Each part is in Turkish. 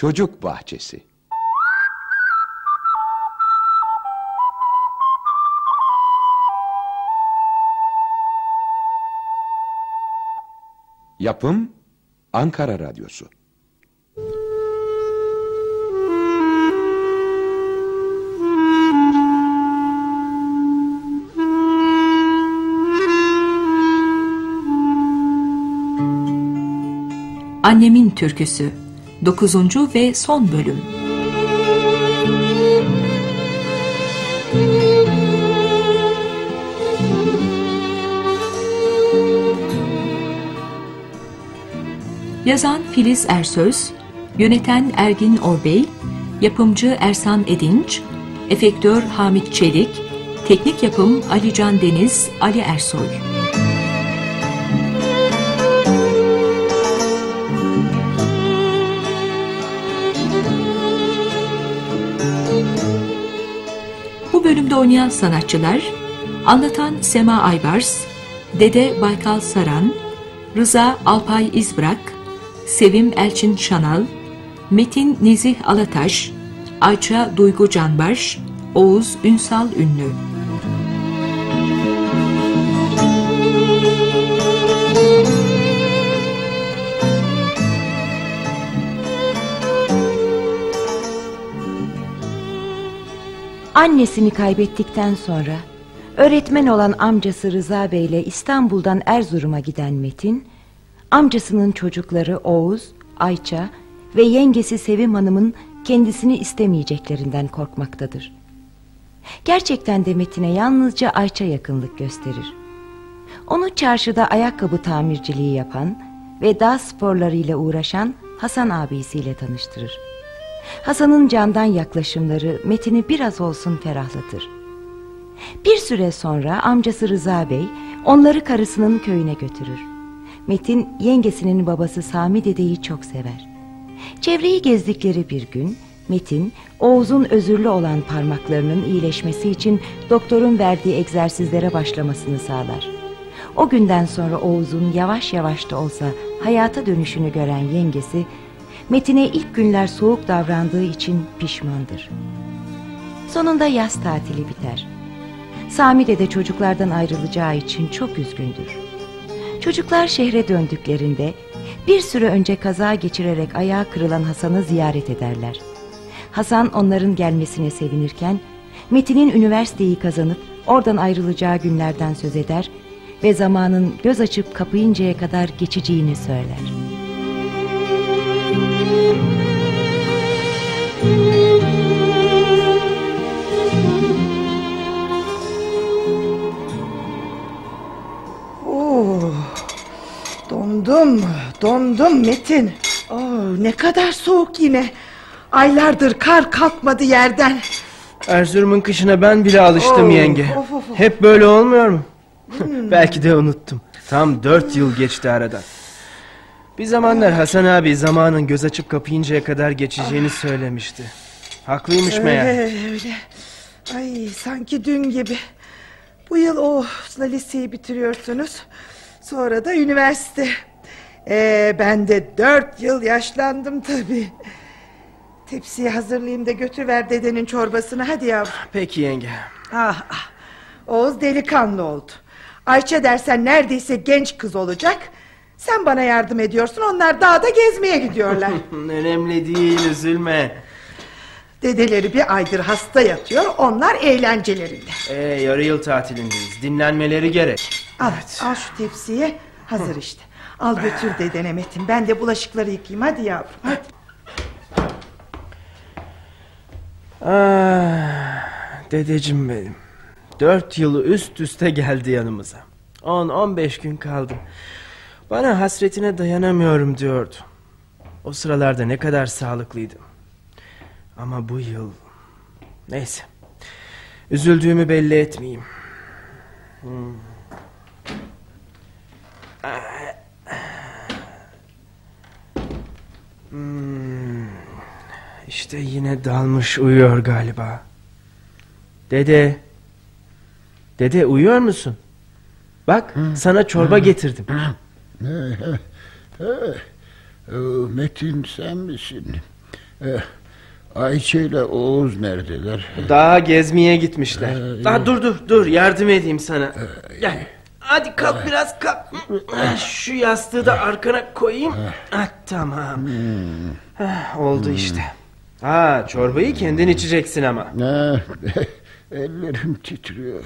Çocuk Bahçesi. Yapım Ankara Radyosu. Annemin Türküsü 9. ve son bölüm Yazan Filiz Ersöz, yöneten Ergin Orbey, yapımcı Ersan Edinç, efektör Hamit Çelik, teknik yapım Ali Can Deniz, Ali Ersoy. Bölümde oynayan sanatçılar, anlatan Sema Aybars, Dede Baykal Saran, Rıza Alpay İzbrak, Sevim Elçin Şanal, Metin Nezih Alataş, Ayça Duygu Canbaş, Oğuz Ünsal Ünlü. Annesini kaybettikten sonra öğretmen olan amcası Rıza Bey ile İstanbul'dan Erzurum'a giden Metin, amcasının çocukları Oğuz, Ayça ve yengesi Sevim Hanım'ın kendisini istemeyeceklerinden korkmaktadır. Gerçekten de Metin'e yalnızca Ayça yakınlık gösterir. Onu çarşıda ayakkabı tamirciliği yapan ve dağ sporlarıyla uğraşan Hasan abisiyle tanıştırır. Hasan'ın candan yaklaşımları Metin'i biraz olsun ferahlatır. Bir süre sonra amcası Rıza Bey onları karısının köyüne götürür. Metin yengesinin babası Sami dedeyi çok sever. Çevreyi gezdikleri bir gün Metin Oğuz'un özürlü olan parmaklarının iyileşmesi için doktorun verdiği egzersizlere başlamasını sağlar. O günden sonra Oğuz'un yavaş yavaş da olsa hayata dönüşünü gören yengesi Metin'e ilk günler soğuk davrandığı için pişmandır. Sonunda yaz tatili biter. Sami de çocuklardan ayrılacağı için çok üzgündür. Çocuklar şehre döndüklerinde bir süre önce kaza geçirerek ayağı kırılan Hasan'ı ziyaret ederler. Hasan onların gelmesine sevinirken Metin'in üniversiteyi kazanıp oradan ayrılacağı günlerden söz eder ve zamanın göz açıp kapayıncaya kadar geçeceğini söyler. Oo, dondum, dondum Metin. Oo, ne kadar soğuk yine. Aylardır kar kalkmadı yerden. Erzurum'un kışına ben bile alıştım Oo, yenge. of, of, of. Hep böyle olmuyor mu? Belki de unuttum. Tam dört yıl geçti aradan. Bir zamanlar Hasan abi zamanın göz açıp kapayıncaya kadar geçeceğini söylemişti. Haklıymış meğer. Öyle öyle. Ay sanki dün gibi. Bu yıl o liseyi bitiriyorsunuz. Sonra da üniversite. Ee, ben de dört yıl yaşlandım tabii. Tepsiyi hazırlayayım da götürver dedenin çorbasını hadi yavrum. Peki yenge. Ah, ah. Oğuz delikanlı oldu. Ayça dersen neredeyse genç kız olacak. Sen bana yardım ediyorsun onlar dağda gezmeye gidiyorlar. Önemli değil üzülme. Dedeleri bir aydır hasta yatıyor onlar eğlencelerinde. Ee, yarı yıl tatilindeyiz. Dinlenmeleri gerek. Al, al şu tepsiyi hazır işte. Al götür dedene Metin ben de bulaşıkları yıkayayım hadi yavrum hadi. Ah, dedeciğim benim. Dört yılı üst üste geldi yanımıza. On on beş gün kaldı. Bana hasretine dayanamıyorum diyordu. O sıralarda ne kadar sağlıklıydım. Ama bu yıl... Neyse. Üzüldüğümü belli etmeyeyim. Hmm. Hmm. İşte yine dalmış uyuyor galiba. Dede. Dede uyuyor musun? Bak sana çorba getirdim. Ee, Metin sen misin? Eh, Ayşe ile Oğuz neredeler? Daha gezmeye gitmişler. Ee, Daha dur dur dur yardım edeyim sana. Gel. Hadi kalk biraz kalk. Şu yastığı da arkana koyayım. Ah, tamam. Ah, Oldu işte. Ha çorbayı kendin içeceksin ama. Ellerim titriyor.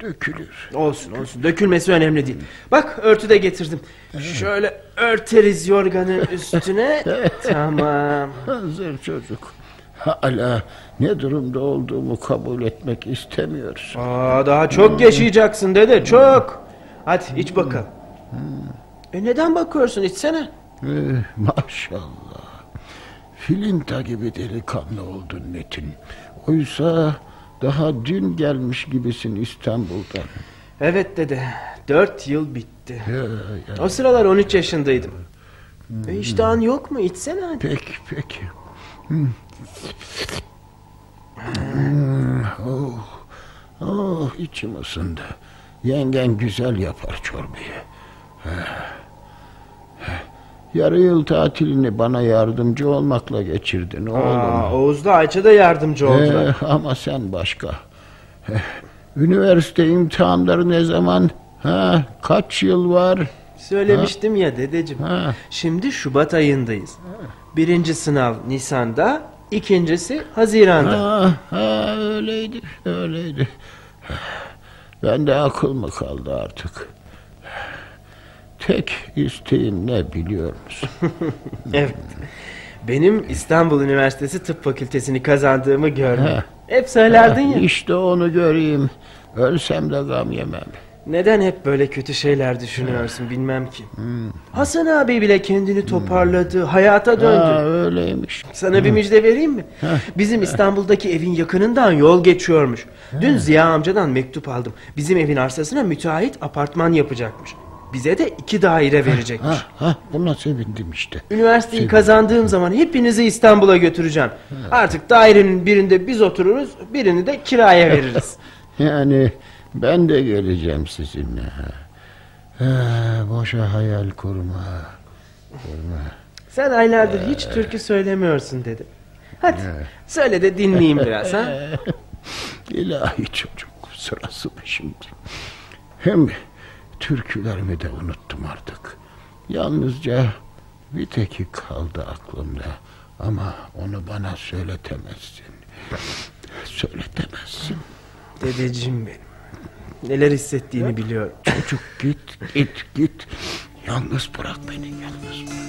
Dökülür. Olsun olsun dökülmesi önemli değil. Bak örtü de getirdim. Şöyle örteriz yorganın üstüne. tamam. Hazır çocuk. Hala ne durumda olduğumu kabul etmek istemiyoruz. Aa, daha çok yaşayacaksın dede çok. Hadi iç bakalım. E neden bakıyorsun içsene. Eh, maşallah. Filinta gibi delikanlı oldun Metin. Oysa daha dün gelmiş gibisin İstanbul'dan. Evet dede dört yıl bitti. Ya, ya. O sıralar 13 yaşındaydım. E iştahın yok mu içsene hadi. Peki peki. Hmm. Hmm, Oh, oh içim ısındı. Yengen güzel yapar çorbayı. Eh. Yarı yıl tatilini bana yardımcı olmakla geçirdin oğlum. Aa, Oğuz'la Ayça da yardımcı oldular. Eh, ama sen başka. Eh, Üniversite imtihanları ne zaman? Ha, kaç yıl var? Söylemiştim ya dedeciğim. Ha. Şimdi Şubat ayındayız. Birinci sınav Nisan'da, ikincisi Haziran'da. Ha, ha, öyleydi, öyleydi. Ben de akıl mı kaldı artık? Tek isteğim ne biliyor musun? Evet. Benim İstanbul Üniversitesi Tıp Fakültesini kazandığımı görmek. Hep söylerdin ya. İşte onu göreyim. Ölsem de gam yemem. Neden hep böyle kötü şeyler düşünüyorsun bilmem ki. Hasan abi bile kendini toparladı, hayata döndü. Ha, öyleymiş. Sana bir müjde vereyim mi? Bizim İstanbul'daki evin yakınından yol geçiyormuş. Dün Ziya amcadan mektup aldım. Bizim evin arsasına müteahhit apartman yapacakmış. Bize de iki daire verecekmiş. Ha, ha, buna sevindim işte. Üniversiteyi kazandığım zaman hepinizi İstanbul'a götüreceğim. Artık dairenin birinde biz otururuz, birini de kiraya veririz. Yani ben de geleceğim sizinle. Ha, boşa hayal kurma. Kurma. Sen aylardır hiç türkü söylemiyorsun dedi. Hadi söyle de dinleyeyim biraz ha. İlahi çocuk sırası mı şimdi? Hem türkülerimi de unuttum artık. Yalnızca bir teki kaldı aklımda. Ama onu bana söyletemezsin. Söyletemezsin. Dedeciğim benim. Neler hissettiğini biliyorum. Çocuk git git git. Yalnız bırak beni yalnız bırak.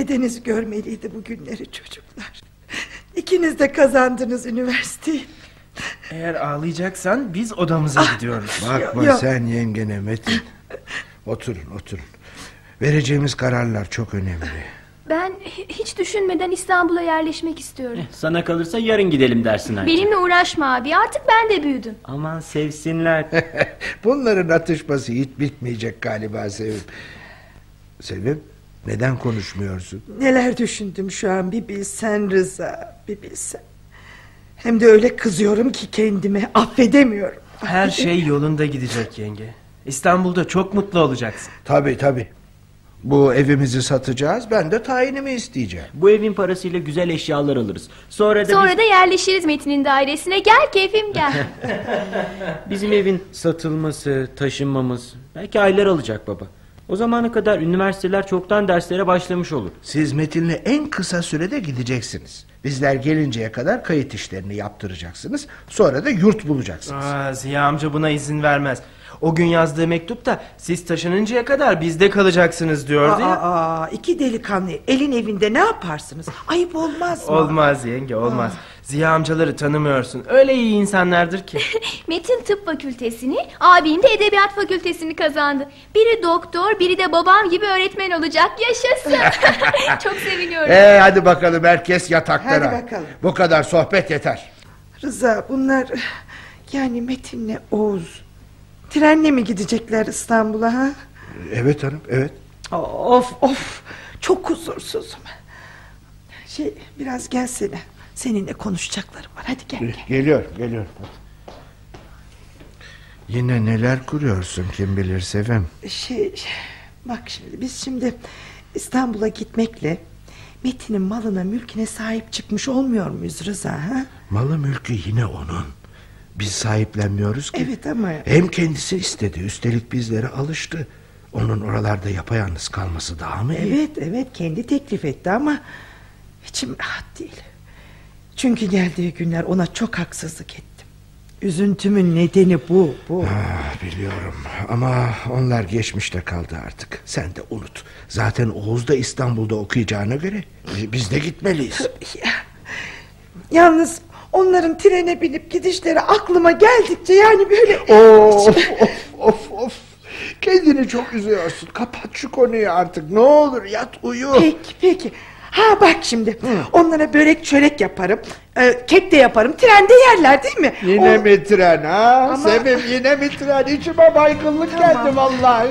Dedeniz görmeliydi bu günleri çocuklar. İkiniz de kazandınız üniversiteyi. Eğer ağlayacaksan biz odamıza gidiyoruz. Bakma Yok. sen yengene Metin. Oturun oturun. Vereceğimiz kararlar çok önemli. Ben hi- hiç düşünmeden İstanbul'a yerleşmek istiyorum. Sana kalırsa yarın gidelim dersin Ayça. Benimle uğraşma abi artık ben de büyüdüm. Aman sevsinler. Bunların atışması hiç bitmeyecek galiba Sevim. Sevim neden konuşmuyorsun? Neler düşündüm şu an bir bilsen Rıza bir bilsen. Hem de öyle kızıyorum ki kendime affedemiyorum. Her şey yolunda gidecek yenge. İstanbul'da çok mutlu olacaksın. Tabi tabi. Bu evimizi satacağız ben de tayinimi isteyeceğim. Bu evin parasıyla güzel eşyalar alırız. Sonra da Sonra biz- da yerleşiriz Metin'in dairesine. Gel keyfim gel. bizim evin satılması, taşınmamız belki aylar alacak baba. O zamana kadar üniversiteler çoktan derslere başlamış olur. Siz Metin'le en kısa sürede gideceksiniz. Bizler gelinceye kadar kayıt işlerini yaptıracaksınız. Sonra da yurt bulacaksınız. Aa, Ziya amca buna izin vermez. O gün yazdığı mektupta siz taşınıncaya kadar bizde kalacaksınız diyordu ya. Aa, aa, iki delikanlı elin evinde ne yaparsınız? Ayıp olmaz mı? Olmaz yenge olmaz. Ziya amcaları tanımıyorsun. Öyle iyi insanlardır ki. Metin tıp fakültesini, abim de edebiyat fakültesini kazandı. Biri doktor, biri de babam gibi öğretmen olacak. Yaşasın. Çok seviniyorum. Ee, hadi bakalım herkes yataklara. Hadi bakalım. Bu kadar sohbet yeter. Rıza bunlar yani Metin'le Oğuz trenle mi gidecekler İstanbul'a ha? Evet hanım evet. Of of çok huzursuzum. Şey biraz gelsene. Seninle konuşacaklarım var. Hadi gel gel. Geliyor geliyor. Yine neler kuruyorsun kim bilir Sevim. Şey, bak şimdi biz şimdi İstanbul'a gitmekle Metin'in malına mülküne sahip çıkmış olmuyor muyuz Rıza? Ha? Malı mülkü yine onun. Biz sahiplenmiyoruz ki. Evet ama Hem kendisi istedi üstelik bizlere alıştı. Onun oralarda yapayalnız kalması daha mı iyi? evet evet kendi teklif etti ama içim rahat değil. Çünkü geldiği günler ona çok haksızlık ettim. Üzüntümün nedeni bu, bu. Ah, biliyorum ama onlar geçmişte kaldı artık. Sen de unut. Zaten Oğuz da İstanbul'da okuyacağına göre biz de gitmeliyiz. Ya, yalnız onların trene binip gidişleri aklıma geldikçe yani böyle... Of of of of. Kendini çok üzüyorsun. Kapat şu konuyu artık. Ne olur yat uyu. Peki peki. Ha bak şimdi onlara börek çörek yaparım. e, kek de yaparım. Trende yerler değil mi? Yine O- mi tren ha? Ama- Sevim yine mi tren? İçime baygınlık Tamam. geldi vallahi.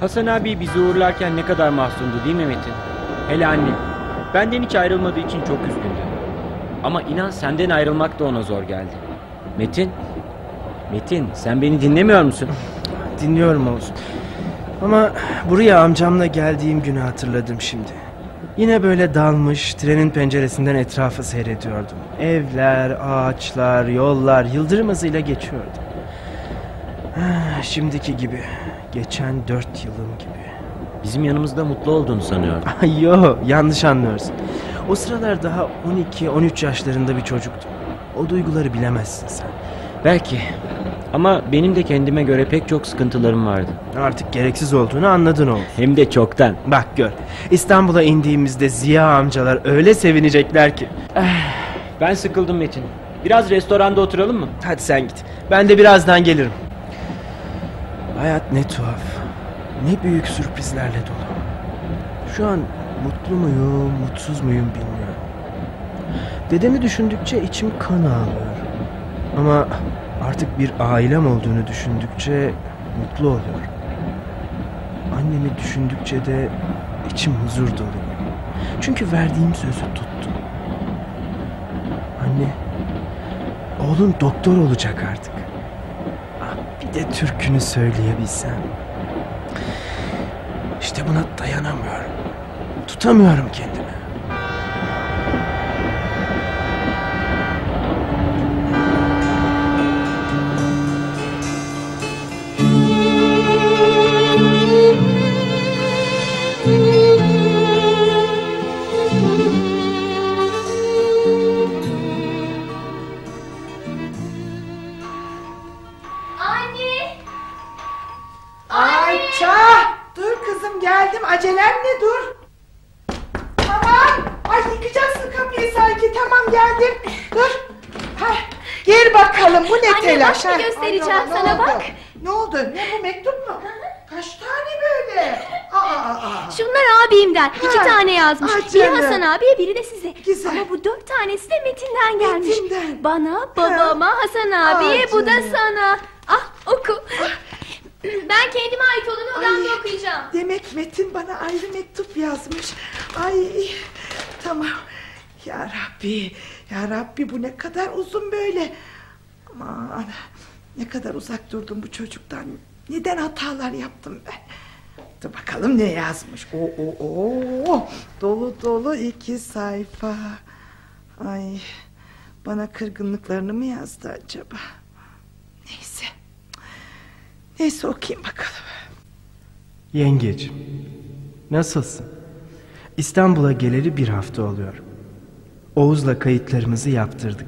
Hasan abi bizi uğurlarken ne kadar mahzundu değil mi Metin? Hele annem. Benden hiç ayrılmadığı için çok üzgündü. Ama inan senden ayrılmak da ona zor geldi. Metin. Metin sen beni dinlemiyor musun? Dinliyorum Oğuz. Ama buraya amcamla geldiğim günü hatırladım şimdi. Yine böyle dalmış trenin penceresinden etrafı seyrediyordum. Evler, ağaçlar, yollar yıldırım hızıyla geçiyordu. Ah, Şimdiki gibi. Geçen dört yılım gibi. Bizim yanımızda mutlu olduğunu sanıyordum. Ay, Yo yanlış anlıyorsun. O sıralar daha 12-13 yaşlarında bir çocuktum. O duyguları bilemezsin sen. Belki. Ama benim de kendime göre pek çok sıkıntılarım vardı. Artık gereksiz olduğunu anladın Oğuz. Hem de çoktan. Bak gör. İstanbul'a indiğimizde Ziya amcalar öyle sevinecekler ki. Ben sıkıldım Metin. Biraz restoranda oturalım mı? Hadi sen git. Ben de birazdan gelirim. Hayat ne tuhaf. Ne büyük sürprizlerle dolu. Şu an mutlu muyum, mutsuz muyum bilmiyorum. Dedemi düşündükçe içim kan ağlıyor. Ama artık bir ailem olduğunu düşündükçe mutlu oluyorum. Annemi düşündükçe de içim huzur doluyor. Çünkü verdiğim sözü tuttum. Anne, oğlun doktor olacak artık. De türkünü söyleyebilsem. İşte buna dayanamıyorum. Tutamıyorum kendimi. Geldim. Acelen ne dur. Tamam. Ay yıkacaksın kapıyı sanki. Tamam geldim. Dur. Hah, gir bakalım. Bu ne Anne, telaş? bak bir ha? göstereceğim Ay, sana, bak. Ne oldu? Ne bu mektup mu? Kaç tane böyle? Aa, aa. Şunlar abimden. İki Ha. tane yazmış. Ay biri. Hasan abiye biri de size. Güzel. Ama bu dört tanesi de Metin'den gelmiş. Metin'den. Bana, babama, Hasan abiye, Ah, bu da sana. Ah oku. Ben kendime ait olanı odamda Ay, okuyacağım. Demek Metin bana ayrı mektup yazmış. Ay tamam. Ya Rabbi, ya Rabbi bu ne kadar uzun böyle. Aman ne kadar uzak durdum bu çocuktan. Neden hatalar yaptım ben? Dur bakalım ne yazmış. O o o dolu dolu iki sayfa. Ay bana kırgınlıklarını mı yazdı acaba? Neyse. Neyse okuyayım bakalım. Yengeciğim, nasılsın? İstanbul'a geleli bir hafta oluyor. Oğuz'la kayıtlarımızı yaptırdık.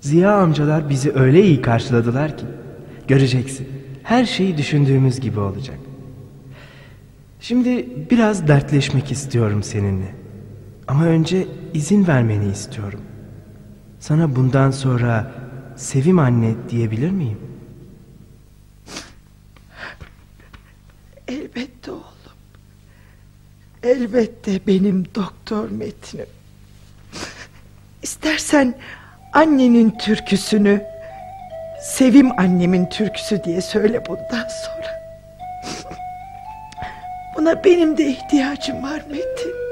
Ziya amcalar bizi öyle iyi karşıladılar ki. Göreceksin, her şey düşündüğümüz gibi olacak. Şimdi biraz dertleşmek istiyorum seninle. Ama önce izin vermeni istiyorum. Sana bundan sonra Sevim anne diyebilir miyim? Elbette oğlum. Elbette benim doktor Metin'im. İstersen annenin türküsünü Sevim annemin türküsü diye söyle bundan sonra. Buna benim de ihtiyacım var Metin.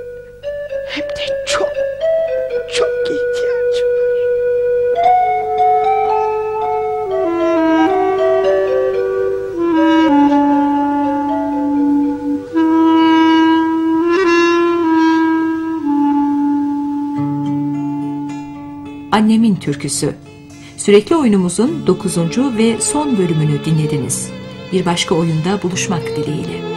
Annemin Türküsü. Sürekli oyunumuzun 9. ve son bölümünü dinlediniz. Bir başka oyunda buluşmak dileğiyle.